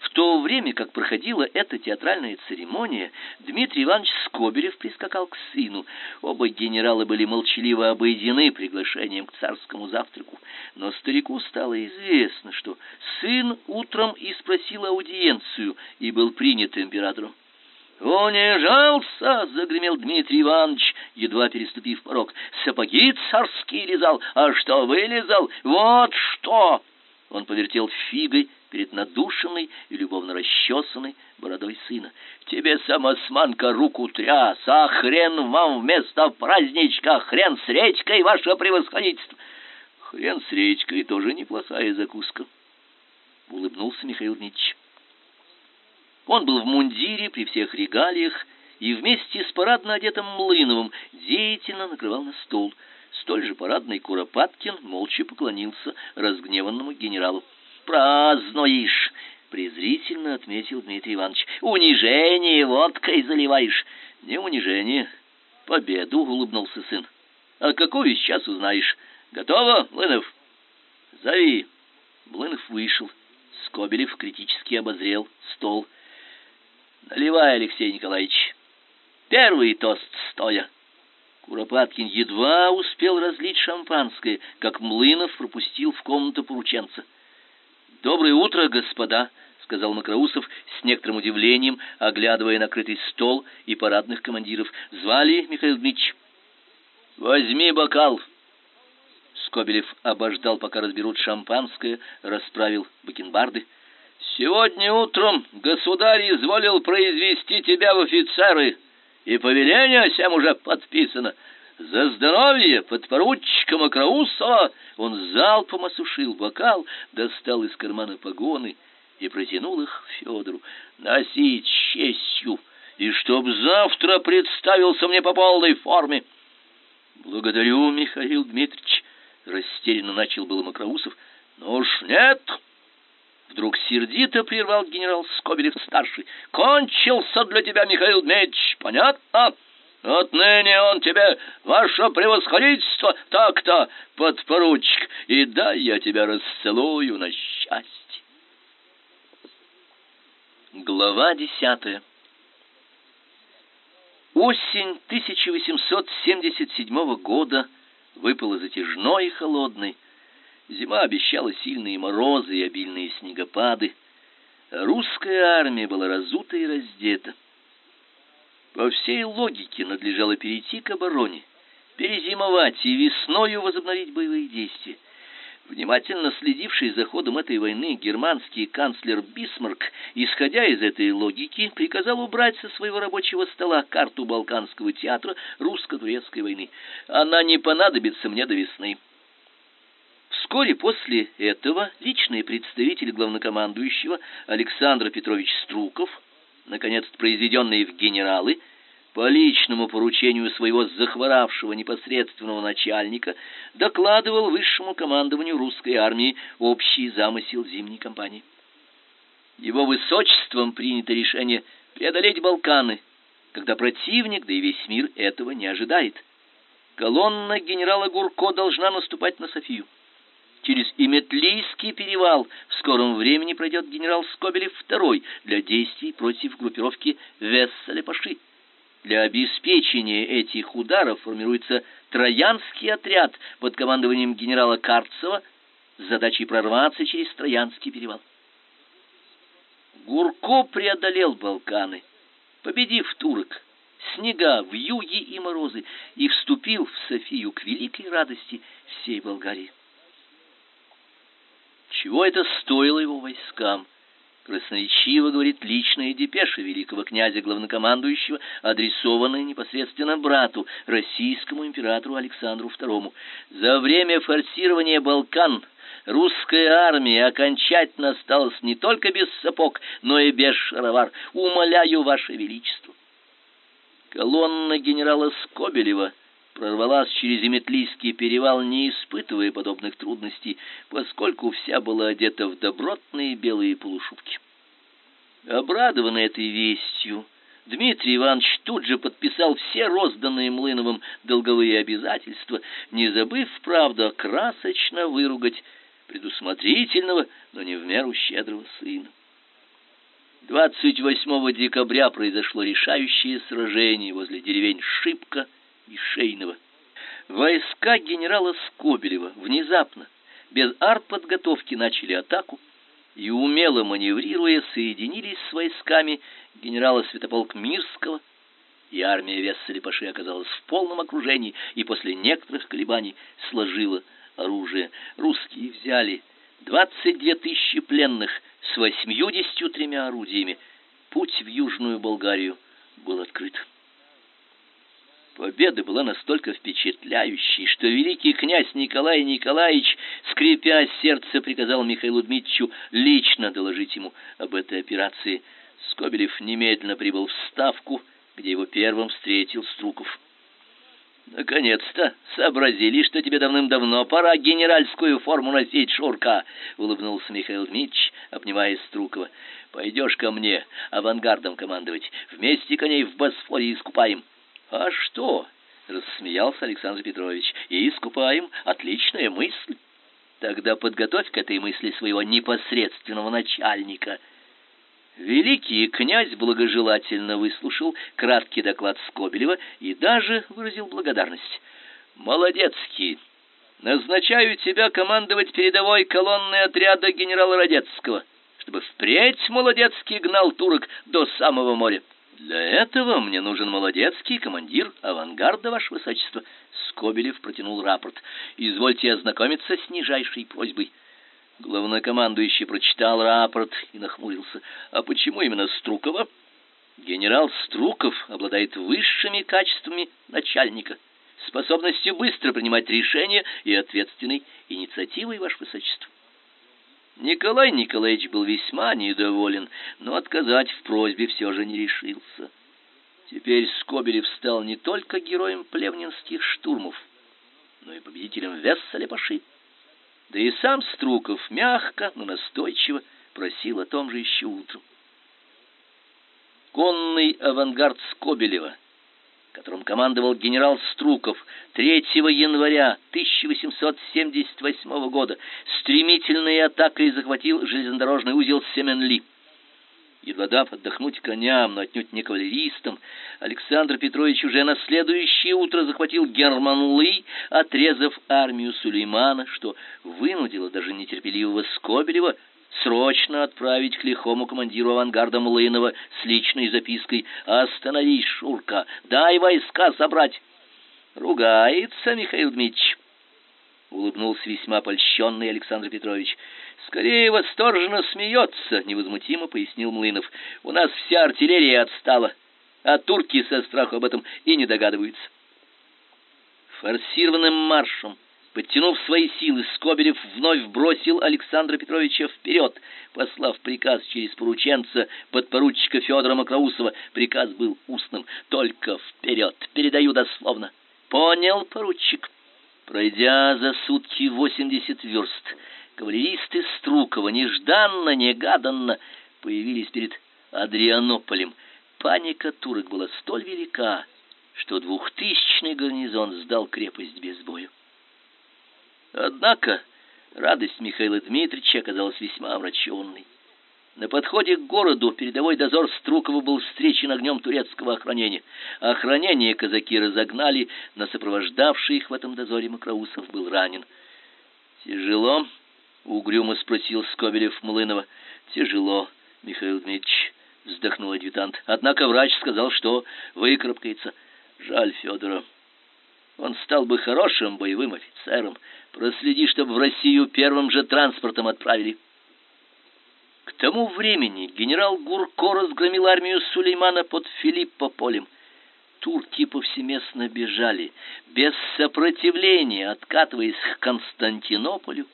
В то время, как проходила эта театральная церемония, Дмитрий Иванович Скобелев прискакал к сыну. Оба генерала были молчаливо обойдены приглашением к царскому завтраку, но старику стало известно, что сын утром и спросил аудиенцию и был принят императором. «Унижался!» — загремел Дмитрий Иванович, едва переступив порог. «Сапоги царские лизал, а что вылезал? Вот что!» Он повертел фигой перед надушенной и любовно расчесанной бородой сына. «Тебе, самосманка, руку тряс, а хрен вам вместо праздничка, хрен с редькой, ваше превосходительство!» «Хрен с редькой тоже неплохая закуска», — улыбнулся Михаил Дмитриевич. Он был в мундире при всех регалиях и вместе с парадно одетым Млыновым деятельно накрывал на стол. Столь же парадный Куропаткин молча поклонился разгневанному генералу. «Празднуешь!» — презрительно отметил Дмитрий Иванович. «Унижение водкой заливаешь!» «Не унижение, победу!» — улыбнулся сын. «А какую сейчас узнаешь? Готово, Млынов?» «Зови!» Млынов вышел. Скобелев критически обозрел стол. Наливай, Алексей Николаевич. Первый тост стоя. Куропаткин едва успел разлить шампанское, как Млынов пропустил в комнату порученца. Доброе утро, господа, сказал Макроусов с некоторым удивлением, оглядывая накрытый стол и парадных командиров. Звали Михаил Дмитрич. Возьми бокал. Скобелев обождал, пока разберут шампанское, расправил бакенбарды. Сегодня утром государь изволил произвести тебя в офицеры, и повеление всем уже подписано. За здоровье подпоручика Макроусова он залпом осушил бокал, достал из кармана погоны и протянул их Федору. Носить честью, и чтоб завтра представился мне по полной форме. Благодарю, Михаил Дмитриевич, растерянно начал было Макроусов. Но уж нет, Вдруг сердито прервал генерал Скобелев-старший. «Кончился для тебя, Михаил Дмитриевич, понятно? Отныне он тебе, ваше превосходительство, так-то, подпоручик, и дай я тебя расцелую на счастье». Глава десятая Осень 1877 года выпала затяжной и холодной, Зима обещала сильные морозы и обильные снегопады. Русская армия была разута и раздета. По всей логике надлежало перейти к обороне, перезимовать и весною возобновить боевые действия. Внимательно следивший за ходом этой войны германский канцлер Бисмарк, исходя из этой логики, приказал убрать со своего рабочего стола карту Балканского театра русско-турецкой войны. Она не понадобится мне до весны. Вскоре после этого личный представитель главнокомандующего Александр Петрович Струков, наконец произведенный в генералы, по личному поручению своего захворавшего непосредственного начальника, докладывал высшему командованию русской армии общий замысел зимней кампании. Его высочеством принято решение преодолеть Балканы, когда противник, да и весь мир этого не ожидает. Колонна генерала Гурко должна наступать на Софию. Через Иметлийский перевал в скором времени пройдет генерал Скобелев II для действий против группировки Весселя-Паши. Для обеспечения этих ударов формируется Троянский отряд под командованием генерала Карцева с задачей прорваться через Троянский перевал. Гурко преодолел Балканы, победив турок, снега, вьюги и морозы, и вступил в Софию к великой радости всей Болгарии. Чего это стоило его войскам? Красноречиво говорит личная депеша великого князя главнокомандующего, адресованная непосредственно брату, российскому императору Александру II. За время форсирования Балкан русская армия окончательно осталась не только без сапог, но и без шаровар. Умоляю, ваше величество. Колонна генерала Скобелева прорвалась через Еметлийский перевал, не испытывая подобных трудностей, поскольку вся была одета в добротные белые полушубки. Обрадованный этой вестью, Дмитрий Иванович тут же подписал все розданные Млыновым долговые обязательства, не забыв, правда, красочно выругать предусмотрительного, но не в меру щедрого сына. 28 декабря произошло решающее сражение возле деревень Шипка Шейного. Войска генерала Скобелева внезапно, без артподготовки, начали атаку и, умело маневрируя, соединились с войсками генерала Святополк Мирского, и армия Весселя-Паши оказалась в полном окружении и после некоторых колебаний сложила оружие. Русские взяли 22 тысячи пленных с 83 орудиями. Путь в Южную Болгарию был открыт. Победа была настолько впечатляющей, что великий князь Николай Николаевич, скрипя сердце, приказал Михаилу Дмитриевичу лично доложить ему об этой операции. Скобелев немедленно прибыл в Ставку, где его первым встретил Струков. Наконец-то сообразили, что тебе давным-давно пора генеральскую форму носить, Шурка, улыбнулся Михаил Дмитрич, обнимая Струкова. Пойдешь ко мне авангардом командовать. Вместе коней в Босфоре искупаем. А что? рассмеялся Александр Петрович. И искупаем. Отличная мысль. Тогда подготовь к этой мысли своего непосредственного начальника. Великий князь благожелательно выслушал краткий доклад Скобелева и даже выразил благодарность. Молодецкий, назначаю тебя командовать передовой колонной отряда генерала Радецкого, чтобы впредь Молодецкий гнал турок до самого моря. Для этого мне нужен молодецкий командир авангарда, ваше высочество. Скобелев протянул рапорт. Извольте ознакомиться с нижайшей просьбой. Главнокомандующий прочитал рапорт и нахмурился. А почему именно Струкова? Генерал Струков обладает высшими качествами начальника, способностью быстро принимать решения и ответственной инициативой, ваше высочество. Николай Николаевич был весьма недоволен, но отказать в просьбе все же не решился. Теперь Скобелев стал не только героем плевнинских штурмов, но и победителем Весселя-Паши. Да и сам Струков мягко, но настойчиво просил о том же еще утром. Конный авангард Скобелева — которым командовал генерал Струков 3 января 1878 года, стремительной атакой захватил железнодорожный узел Семенли. Едва дав отдохнуть коням, но отнюдь не кавалеристам, Александр Петрович уже на следующее утро захватил Германлы, отрезав армию Сулеймана, что вынудило даже нетерпеливого Скобелева срочно отправить к лихому командиру авангарда Млынова с личной запиской «Остановись, Шурка, дай войска собрать». «Ругается Михаил Дмитриевич», — улыбнулся весьма польщенный Александр Петрович. «Скорее восторженно смеется», — невозмутимо пояснил Млынов. «У нас вся артиллерия отстала, а турки со страху об этом и не догадываются». Форсированным маршем Подтянув свои силы, Скобелев вновь бросил Александра Петровича вперед, послав приказ через порученца подпоручика Федора Макроусова. Приказ был устным, только вперед, передаю дословно. Понял, поручик. Пройдя за сутки восемьдесят верст, кавалеристы Струкова нежданно-негаданно появились перед Адрианополем. Паника турок была столь велика, что двухтысячный гарнизон сдал крепость без боя. Однако радость Михаила Дмитриевича оказалась весьма омраченной. На подходе к городу передовой дозор Струкова был встречен огнем турецкого охранения. Охранение казаки разогнали, но сопровождавший их в этом дозоре Макроусов был ранен. «Тяжело?» — угрюмо спросил Скобелев Млынова. «Тяжело, Михаил Дмитриевич», — вздохнул адъютант. «Однако врач сказал, что выкарабкается. Жаль Федора». Он стал бы хорошим боевым офицером. Проследи, чтобы в Россию первым же транспортом отправили. К тому времени генерал Гурко разгромил армию Сулеймана под Филиппополем. Турки повсеместно бежали, без сопротивления, откатываясь к Константинополю.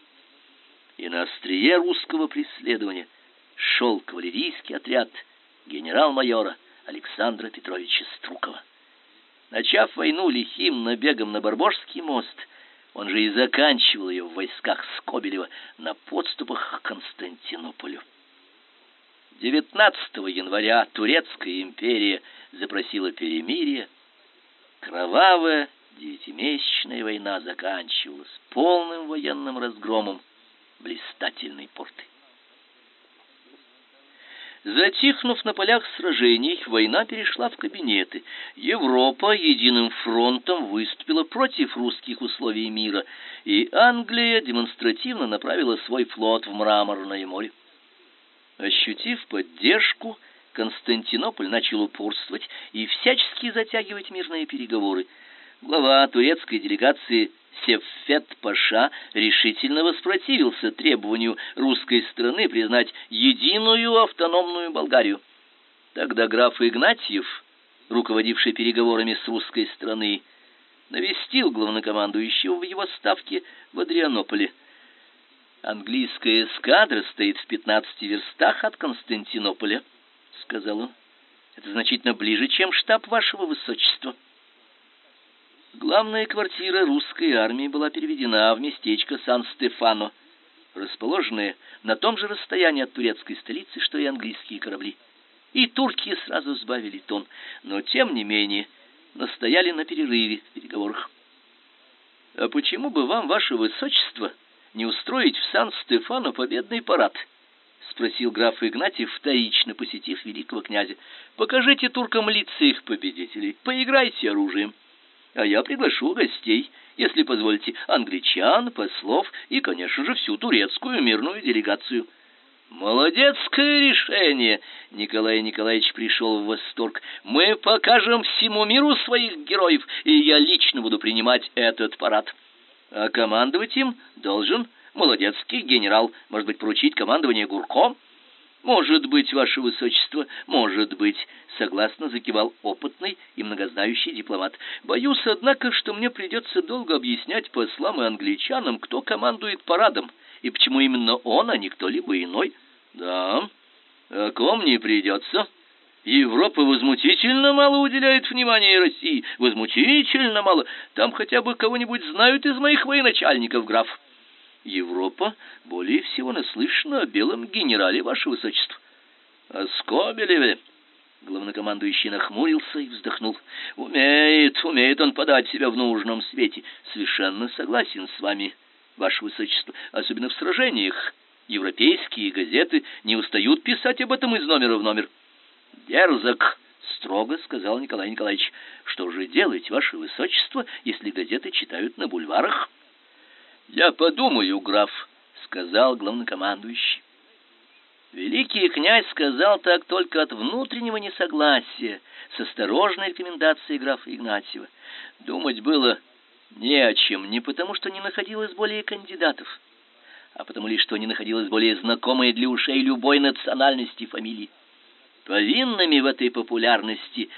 И на острие русского преследования шел кавалерийский отряд генерал-майора Александра Петровича Струкова. Начав войну лихим набегом на Барбожский мост, он же и заканчивал ее в войсках Скобелева на подступах к Константинополю. 19 января Турецкая империя запросила перемирие. Кровавая девятимесячная война заканчивалась полным военным разгромом блистательной порты. Затихнув на полях сражений, война перешла в кабинеты. Европа единым фронтом выступила против русских условий мира, и Англия демонстративно направила свой флот в Мраморное море. Ощутив поддержку, Константинополь начал упорствовать и всячески затягивать мирные переговоры. Глава турецкой делегации Сефет Паша решительно воспротивился требованию русской страны признать единую автономную Болгарию. Тогда граф Игнатьев, руководивший переговорами с русской страной, навестил главнокомандующего в его ставке в Адрианополе. Английская эскадра стоит в пятнадцати верстах от Константинополя, сказал он. Это значительно ближе, чем штаб вашего высочества. Главная квартира русской армии была переведена в местечко Сан-Стефано, расположенное на том же расстоянии от турецкой столицы, что и английские корабли. И турки сразу сбавили тон, но тем не менее настояли на перерыве в переговорах. А почему бы вам, ваше высочество, не устроить в Сан-Стефано победный парад? спросил граф Игнатьев, вторично посетив великого князя. Покажите туркам лица их победителей, поиграйте оружием. А я приглашу гостей, если позволите, англичан, послов и, конечно же, всю турецкую мирную делегацию. Молодецкое решение. Николай Николаевич пришел в восторг. Мы покажем всему миру своих героев, и я лично буду принимать этот парад. А командовать им должен молодецкий генерал, может быть, поручить командование Гурко? Может быть, ваше высочество, может быть, согласно закивал опытный и многознающий дипломат. Боюсь, однако, что мне придется долго объяснять послам и англичанам, кто командует парадом и почему именно он, а не кто-либо иной. Да. А ком не придется? Европа возмутительно мало уделяет внимания России, возмутительно мало. Там хотя бы кого-нибудь знают из моих военачальников, граф. Европа более всего наслышана о белом генерале, ваше высочество. О Скобелеве. Главнокомандующий нахмурился и вздохнул. Умеет, умеет он подать себя в нужном свете. Совершенно согласен с вами, ваше высочество, особенно в сражениях. Европейские газеты не устают писать об этом из номера в номер. Дерзок, строго сказал Николай Николаевич. Что же делать, ваше высочество, если газеты читают на бульварах? Я подумаю, граф, сказал главнокомандующий. Великий князь сказал так только от внутреннего несогласия с осторожной рекомендацией графа Игнатьева. Думать было не о чем, не потому что не находилось более кандидатов, а потому лишь что не находилось более знакомой для ушей любой национальности фамилии. Повинными в этой популярности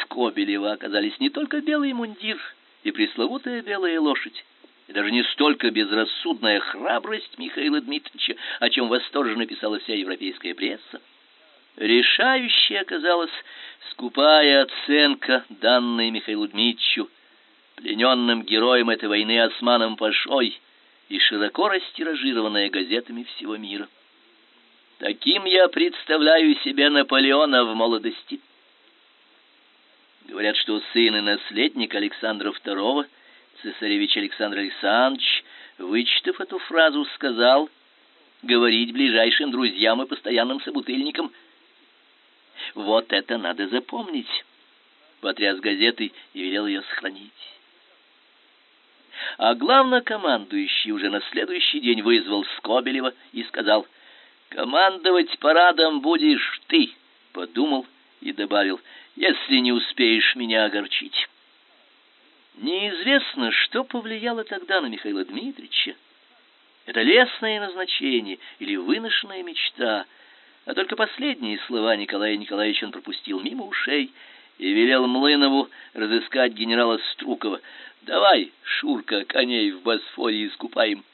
Скобелева оказались не только белый мундир и пресловутая белая лошадь, и даже не столько безрассудная храбрость Михаила Дмитриевича, о чем восторженно писала вся европейская пресса. Решающей оказалась скупая оценка, данной Михаилу Дмитриевичу, плененным героем этой войны Османом Пашой и широко растиражированная газетами всего мира. Таким я представляю себе Наполеона в молодости. Говорят, что сын и наследник Александра II – Цесаревич Александр Александрович, вычитав эту фразу, сказал говорить ближайшим друзьям и постоянным собутыльникам. Вот это надо запомнить. Потряс газетой и велел ее сохранить. А главнокомандующий уже на следующий день вызвал Скобелева и сказал: "Командовать парадом будешь ты", подумал и добавил: "Если не успеешь меня огорчить". Неизвестно, что повлияло тогда на Михаила Дмитриевича. Это лесное назначение или выношенная мечта, а только последние слова Николая Николаевича он пропустил мимо ушей и велел Млынову разыскать генерала Струкова. «Давай, Шурка, коней в Босфоре искупаем».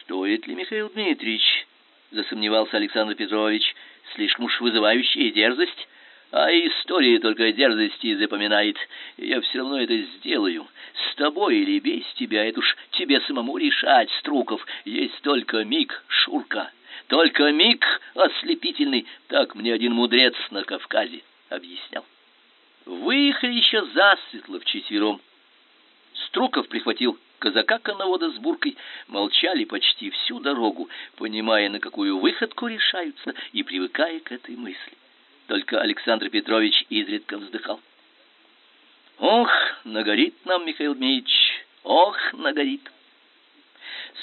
«Стоит ли, Михаил Дмитриевич?» — засомневался Александр Петрович. «Слишком уж вызывающая дерзость». А история только дерзости запоминает. Я все равно это сделаю. С тобой или без тебя, это уж тебе самому решать, Струков. Есть только миг, Шурка. Только миг ослепительный. Так мне один мудрец на Кавказе объяснял. Выехали еще засветло вчетвером. Струков прихватил казака коновода с буркой, молчали почти всю дорогу, понимая, на какую выходку решаются и привыкая к этой мысли. Только Александр Петрович изредка вздыхал. Ох, нагорит нам Михаил Дмитриевич, ох, нагорит.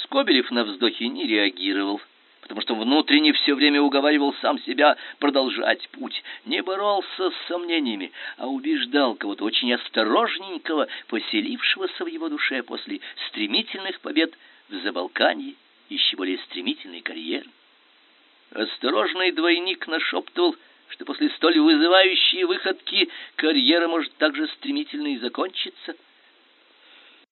Скобелев на вздохи не реагировал, потому что внутренне все время уговаривал сам себя продолжать путь, не боролся с сомнениями, а убеждал кого-то очень осторожненького, поселившегося в его душе после стремительных побед в Забалканье, еще более стремительной карьеры. Осторожный двойник нашептывал что после столь вызывающей выходки карьера может также стремительно и закончиться –